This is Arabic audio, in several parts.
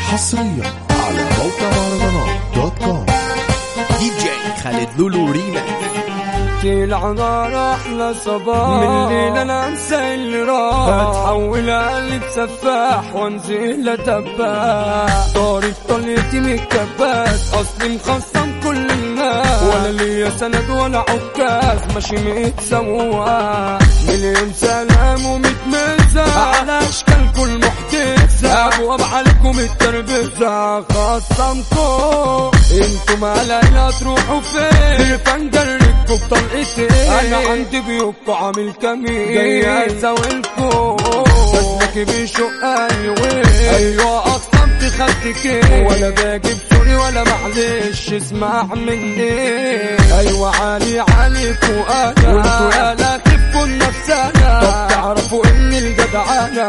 حصريا على موقع مهرجانات دوت كوم دي جي خالد لولو ريماكس العذار أحلى صباح. من الليل أنا أنسى اللي راح اتحول قلب سفاح وأنزل اتباح طارق طلعتي من الكباس أصلي مخصم كل الناس. ولا ليا سند ولا عكاز. ماشي متسوى مليون سلام عليكم التربزة خصمكم أنتم علينا تروحوا فين؟ فنجركم بطلقتين أنا عندي بيوكو عامل كمين جاي ازاولكم بسلك بيشق أيوه أيوه أقسمت خدتك إيه ولا باجي بسوري ولا معلش اسمع مني. أيوه عالي عليك وأنا وانتوا يا لا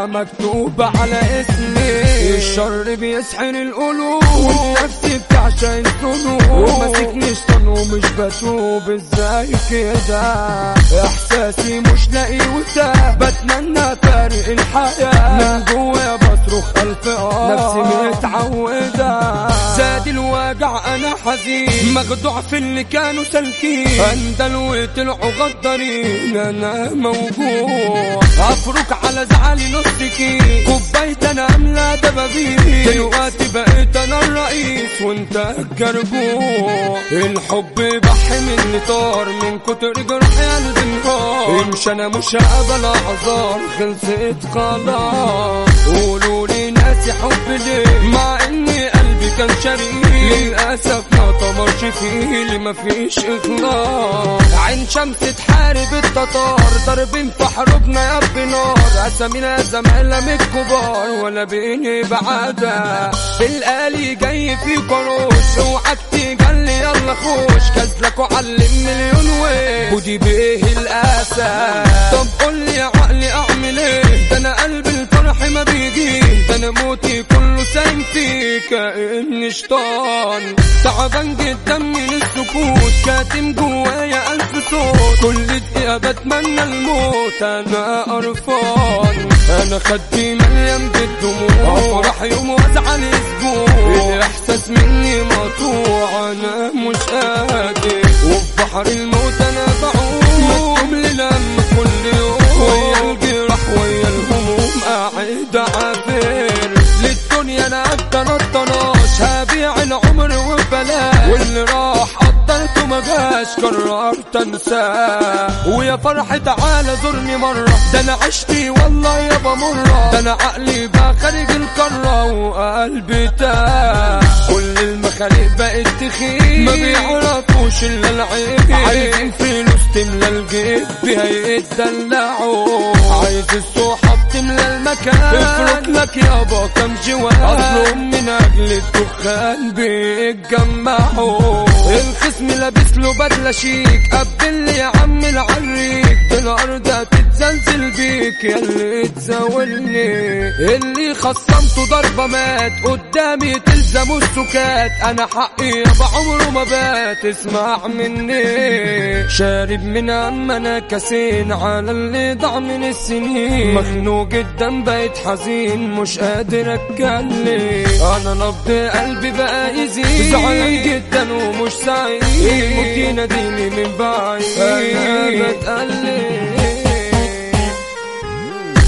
مكتوبة على اسمي. الشر بيسحر القلوب والنفس بتعشق الذنوب. وماسكني شطن ومش بتوب. إزاي كده؟ احساسي مش لاقي وتاه بتمنى فارق الحياة. من جوا حزين مخدوع في اللي كانوا سالكين اندل وطلعوا غدارين أنا موجوع. أفرك على زعلي نصكي كوباية أنا أملا دبابين. دلوقتي بقيت أنا الرئيس وانت الجرجوع الحب بحي مني طار من كتر جرحي قلبي انهار امشي أنا مش هقبل اعذار خلصت خلاص قولوا لي ناسي حب ليه؟ كان شريك للأسف ما طمرش فيه اللي مفيش اخلاص عين شمس تحارب التتار ضاربين في حروبنا يا رب نار. اسامينا زمايلنا من الكبار ولا بيني بعادة بالقالي جاي في قروش اوعك تجلي يلا خوش. كزلك وعلم مليون ويش. ودي بيه الاسى طب قول لي عقلي شيطان تعبان جدا من السكوت كاتم جوايا ألف صوت. كل دقيقة بتمنى الموت أنا قرفان. أنا خدي مليان بالدموع افرح يوم وازعل أسبوع الاحساس مني مقطوع أنا مش قادر. وفي بحر الموت أنا قررت انساه ويا فرحة تعالى زورني مرة. ده أنا عشتي والله يابا مرة. ده أنا عقلي بقى خارج القارة وقلبي تاه كل المخالق بقت تخيل ما بيعرفوش إلا العيب. عايزين فلوس تملى الجيب. بيها يتدلعوا عايز الصحاب تملى المكان. افرض لك يابا كم جوان اصلهم من أجل الدخان بيتجمعوا. لابس له بدلة شيك. قبل يا عم العريك. الأرض هتتزلزل بيك. يا اللي تزاولني اللي خصمته ضربة مات. قدامي تلزموا السكات. أنا حقي يابا عمره ما بات. اسمع مني. شارب من عم أنا كاسين. على اللي ضاع من السنين. مخنوق جدا بقيت حزين. مش قادر أتكلم. أنا نبض قلبي بقى يزيد. سعيد الموت يناديني من بعيد. أنا بتقلب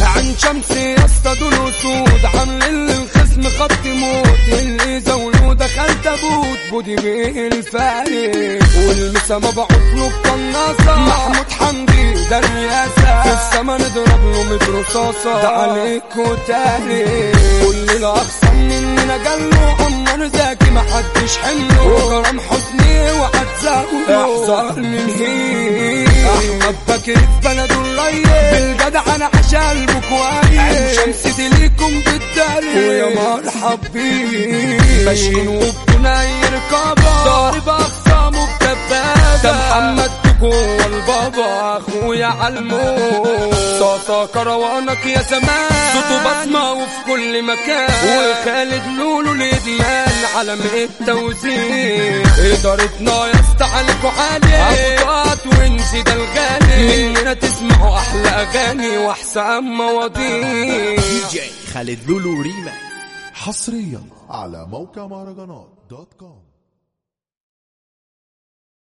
عن شمسي دول اسود عامل الخصم خط موت. اللي زولو دخل تابوت بودي بيه الفارق والمسا ما بعط له القناصة محمود حمدي ده الرئاسة في السما نضرب له ميت رصاصة ده عليك وتاريخ كل الاخصم مننا جاله عمر زكي حدش حمله وكرم حسني وهتزاوله احذر من هي احمد بكر في بلده الريس بالجدع أنا عشان كويس عين شمس ليكم بالدليل ويا مرحب بيه ماشيين وبدون اي رقابه ضارب اخصامه بدبابه ده محمد جوه البابا أخويا علمو صوتا كروانك يا زمان. صوته بسمة وفي كل مكان. وخالد لولو الادمان علم التوزيع. اسطى عليكوا عالي افضات وانسي ده الغالي مننا تسمعوا أحلى أغاني وأحسن مواضيع. دي جي خالد لولو ريماكس حصريا على موقع مهرجانات dot com.